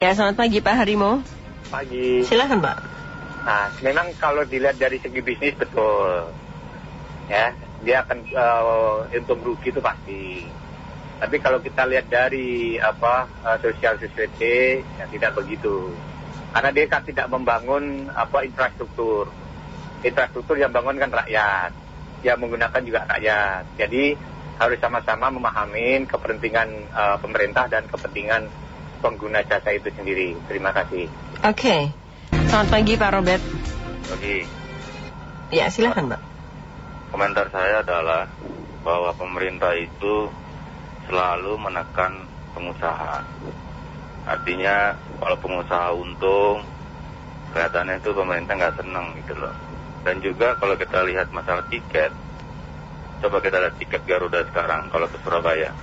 Ya, selamat pagi Pak Harimo. Pagi. Silahkan Pak. Nah, memang kalau dilihat dari segi bisnis betul, ya dia akan uh, untung rugi itu pasti. Tapi kalau kita lihat dari apa uh, sosial society, ya tidak begitu. Karena dia kan tidak membangun apa infrastruktur. Infrastruktur yang bangun kan rakyat, yang menggunakan juga rakyat. Jadi harus sama-sama memahami kepentingan uh, pemerintah dan kepentingan pengguna jasa itu sendiri. Terima kasih. Oke. Selamat pagi Pak Robert. Pagi. Ya, silahkan Pak. Komentar saya adalah bahwa pemerintah itu selalu menekan pengusaha. Artinya kalau pengusaha untung, kelihatannya itu pemerintah nggak senang gitu loh. Dan juga kalau kita lihat masalah tiket, coba kita lihat tiket Garuda sekarang kalau ke Surabaya,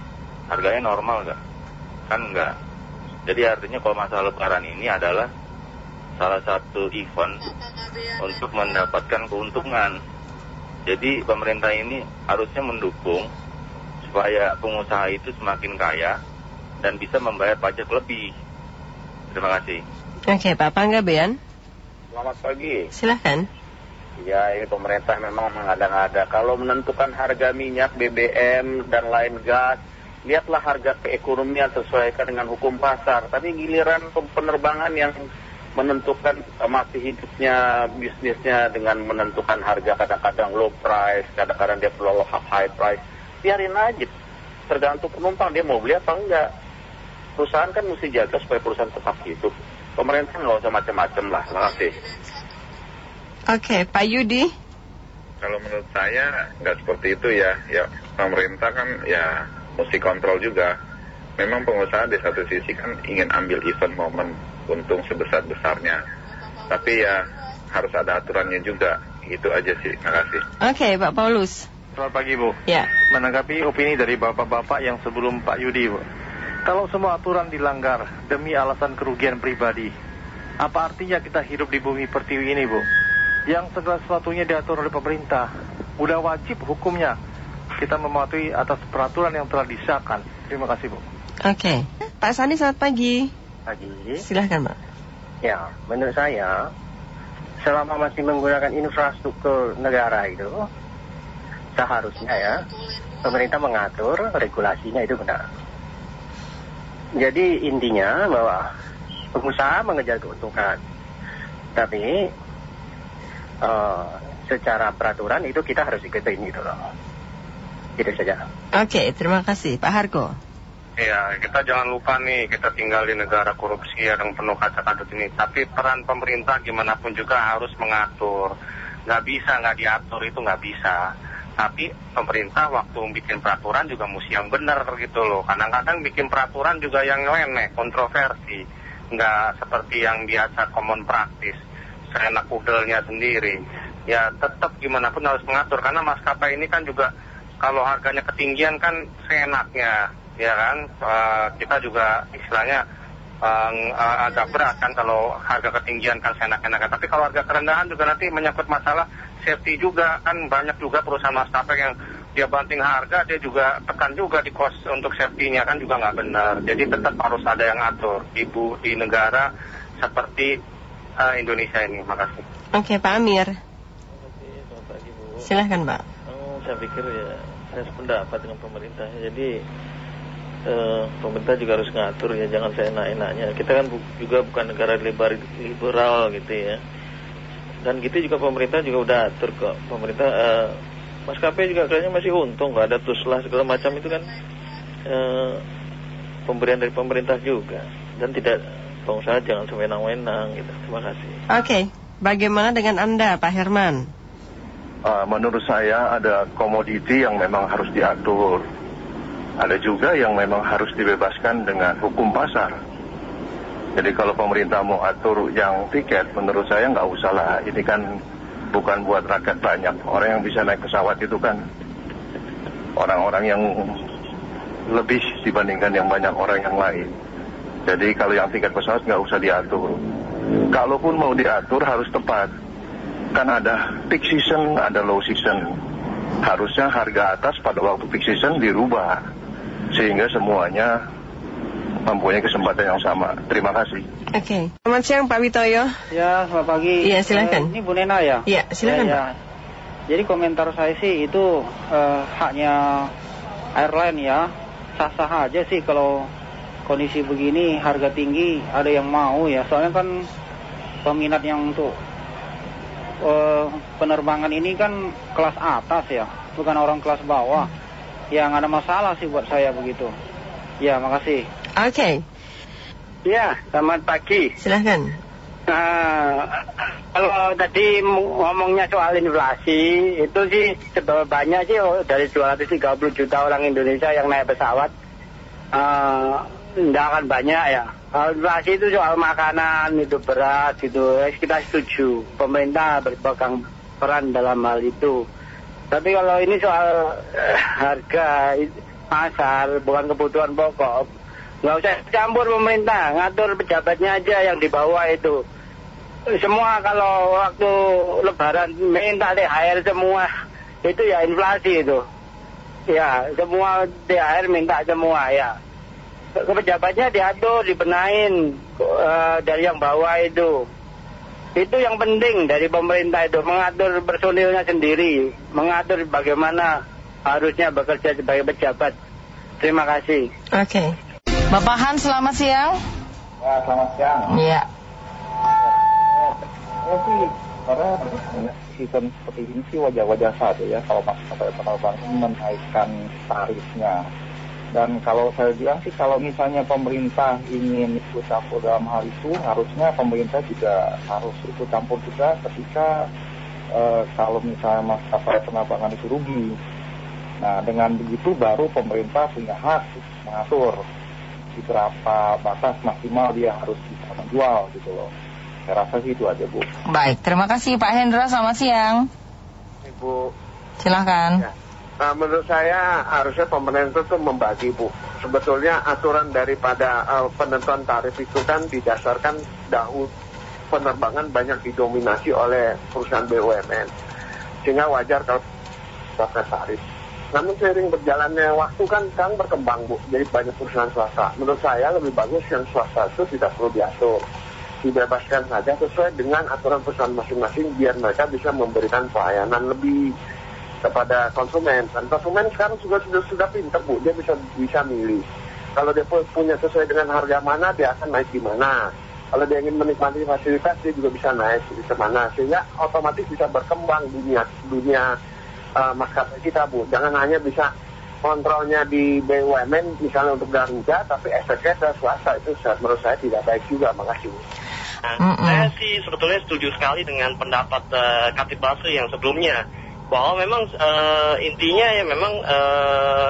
harganya normal nggak? Kan nggak. Jadi artinya kalau masalah lebaran ini adalah salah satu event untuk mendapatkan keuntungan. Jadi pemerintah ini harusnya mendukung supaya pengusaha itu semakin kaya dan bisa membayar pajak lebih. Terima kasih. Oke, Pak Panggabean. Selamat pagi. Silahkan. Ya, ini pemerintah memang mengada-ngada. Kalau menentukan harga minyak, BBM, dan lain gas, lihatlah harga keekonomian sesuaikan dengan hukum pasar. Tapi giliran penerbangan yang menentukan masih hidupnya bisnisnya dengan menentukan harga kadang-kadang low price, kadang-kadang dia perlu high price. Biarin aja. Tergantung penumpang dia mau beli apa enggak. Perusahaan kan mesti jaga supaya perusahaan tetap hidup. Pemerintah nggak usah macam-macam lah. Terima kasih. Oke, Pak Yudi. Kalau menurut saya nggak seperti itu ya. Ya pemerintah kan ya mesti kontrol juga. Memang pengusaha di satu sisi kan ingin ambil event momen untung sebesar-besarnya. Tapi ya harus ada aturannya juga. Itu aja sih. Terima kasih. Oke, Pak Paulus. Selamat pagi Bu. Ya. Menanggapi opini dari bapak-bapak yang sebelum Pak Yudi Bu. Kalau semua aturan dilanggar demi alasan kerugian pribadi, apa artinya kita hidup di bumi pertiwi ini Bu? Yang segala sesuatunya diatur oleh pemerintah, udah wajib hukumnya kita mematuhi atas peraturan yang telah disahkan. Terima kasih Bu. Oke. Pak Sandi, selamat pagi. Pagi. Silahkan Pak. Ya, menurut saya selama masih menggunakan infrastruktur negara itu seharusnya ya pemerintah mengatur regulasinya itu benar. Jadi intinya bahwa pengusaha mengejar keuntungan, tapi uh, secara peraturan itu kita harus ikutin gitu loh. Itu saja. Oke, terima kasih Pak Hargo. Ya, kita jangan lupa nih, kita tinggal di negara korupsi yang penuh kaca kadut ini. Tapi peran pemerintah gimana pun juga harus mengatur. Nggak bisa, nggak diatur itu nggak bisa. Tapi pemerintah waktu bikin peraturan juga mesti yang benar gitu loh. Kadang-kadang bikin peraturan juga yang lenek, kontroversi. Nggak seperti yang biasa common practice. Seenak udelnya sendiri. Ya tetap gimana pun harus mengatur. Karena maskapai ini kan juga kalau harganya ketinggian kan seenaknya. Ya kan, uh, kita juga istilahnya uh, uh, agak berat kan kalau harga ketinggian kan seenak-enaknya. Tapi kalau harga kerendahan juga nanti menyangkut masalah safety juga kan banyak juga perusahaan maskapai yang dia banting harga dia juga tekan juga di cost untuk safety-nya kan juga nggak benar. Jadi tetap harus ada yang atur ibu di negara seperti uh, Indonesia ini. Makasih. Oke, Pak Amir. Selamat pagi Bu. Silahkan Pak. Saya pikir ya saya sependapat dengan pemerintah. Jadi eh, pemerintah juga harus ngatur ya, jangan saya enak-enaknya. Kita kan bu juga bukan negara liberal, gitu ya. Dan gitu juga pemerintah juga udah atur kok. Pemerintah eh, maskapai juga kayaknya masih untung, nggak ada tuslah segala macam itu kan eh, pemberian dari pemerintah juga. Dan tidak pengusaha jangan sewenang-wenang gitu. Terima kasih. Oke, bagaimana dengan Anda Pak Herman? Uh, menurut saya ada komoditi yang memang harus diatur. Ada juga yang memang harus dibebaskan dengan hukum pasar. Jadi kalau pemerintah mau atur yang tiket, menurut saya nggak usah lah. Ini kan bukan buat rakyat banyak. Orang yang bisa naik pesawat itu kan orang-orang yang lebih dibandingkan yang banyak orang yang lain. Jadi kalau yang tiket pesawat nggak usah diatur. Kalaupun mau diatur harus tepat. Kan ada peak season, ada low season. Harusnya harga atas pada waktu peak season dirubah. Sehingga semuanya mempunyai kesempatan yang sama. Terima kasih. Oke. Selamat siang Pak Witoyo. Ya, selamat pagi. Iya, silakan. Eh, ini Bu Nena ya? Iya, silakan Ya, Pak. ya. Jadi komentar saya sih itu eh, haknya airline ya. Sah-sah aja sih kalau kondisi begini harga tinggi ada yang mau ya. Soalnya kan peminat yang untuk eh, penerbangan ini kan kelas atas ya, bukan orang kelas bawah. Ya nggak ada masalah sih buat saya begitu. Ya, makasih. Oke. Ya, selamat pagi. Silahkan. Nah, kalau tadi ngomongnya soal inflasi, itu sih sebanyak sih oh, dari 230 juta orang Indonesia yang naik pesawat, eh, tidak akan banyak ya. Kalau inflasi itu soal makanan, itu beras. Eh, Kita setuju. Pemerintah berpegang peran dalam hal itu. Tapi kalau ini soal eh, harga pasar, bukan kebutuhan pokok, nggak usah campur pemerintah, ngatur pejabatnya aja yang di bawah itu. Semua kalau waktu lebaran minta THR semua, itu ya inflasi itu. Ya, semua THR minta semua ya. Ke pejabatnya diatur, dibenain eh, dari yang bawah itu. Itu yang penting dari pemerintah itu mengatur personilnya sendiri, mengatur bagaimana harusnya bekerja sebagai pejabat. Terima kasih. Oke. Bapak Han, selamat siang. Ya, selamat siang. Iya. Ya sih, karena season seperti ini sih wajar-wajar saja ya kalau maskapai penerbangan menaikkan tarifnya. Dan kalau saya bilang sih kalau misalnya pemerintah ingin ikut campur dalam hal itu, harusnya pemerintah juga harus ikut campur juga ketika eh, kalau misalnya maskapai penerbangan itu rugi. Nah dengan begitu baru pemerintah punya hak mengatur di berapa batas maksimal dia harus bisa menjual gitu loh. Saya rasa sih itu aja Bu. Baik, terima kasih Pak Hendra, selamat siang. Ibu, Silahkan. Ya. Nah, menurut saya harusnya pemerintah itu membagi bu. Sebetulnya aturan daripada eh, penentuan tarif itu kan didasarkan dahulu penerbangan banyak didominasi oleh perusahaan BUMN. Sehingga wajar kalau tetapkan tarif. Namun seiring berjalannya waktu kan sekarang berkembang bu, jadi banyak perusahaan swasta. Menurut saya lebih bagus yang swasta itu tidak perlu diatur, dibebaskan saja sesuai dengan aturan perusahaan masing-masing biar mereka bisa memberikan pelayanan lebih kepada konsumen. Dan konsumen sekarang juga sudah sudah pinter bu, dia bisa bisa milih. Kalau dia pu- punya sesuai dengan harga mana, dia akan naik di mana. Kalau dia ingin menikmati fasilitas, dia juga bisa naik di mana. Sehingga otomatis bisa berkembang dunia dunia uh, maskapai kita bu. Jangan hanya bisa kontrolnya di BUMN misalnya untuk Garuda, tapi efeknya ke swasta itu menurut saya tidak baik juga. Makasih bu. Nah, saya sih sebetulnya setuju sekali dengan pendapat eh, Katib Basri yang sebelumnya bahwa memang eh, intinya ya memang eh,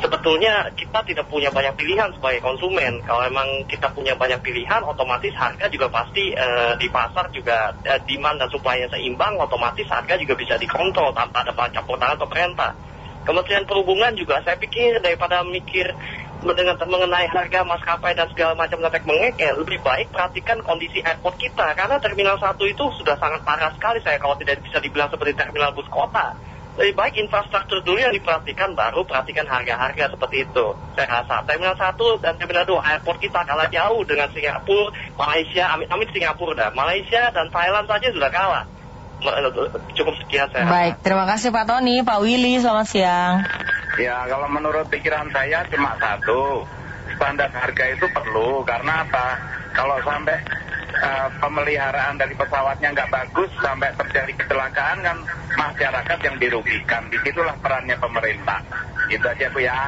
sebetulnya kita tidak punya banyak pilihan sebagai konsumen. Kalau memang kita punya banyak pilihan, otomatis harga juga pasti eh, di pasar juga eh, demand dan supply seimbang, otomatis harga juga bisa dikontrol tanpa ada campur tangan pemerintah. Kementerian Perhubungan juga saya pikir daripada mikir dengan mengenai harga maskapai dan segala macam netek mengek ya lebih baik perhatikan kondisi airport kita karena terminal satu itu sudah sangat parah sekali saya kalau tidak bisa dibilang seperti terminal bus kota lebih baik infrastruktur dulu yang diperhatikan baru perhatikan harga-harga seperti itu saya rasa terminal satu dan terminal dua airport kita kalah jauh dengan Singapura Malaysia amit amit Singapura dah Malaysia dan Thailand saja sudah kalah cukup sekian saya. Baik, terima kasih Pak Tony. Pak Willy, selamat siang. Ya kalau menurut pikiran saya cuma satu standar harga itu perlu karena apa? Kalau sampai eh, pemeliharaan dari pesawatnya nggak bagus sampai terjadi kecelakaan kan masyarakat yang dirugikan. Di situlah perannya pemerintah. Itu aja bu ya.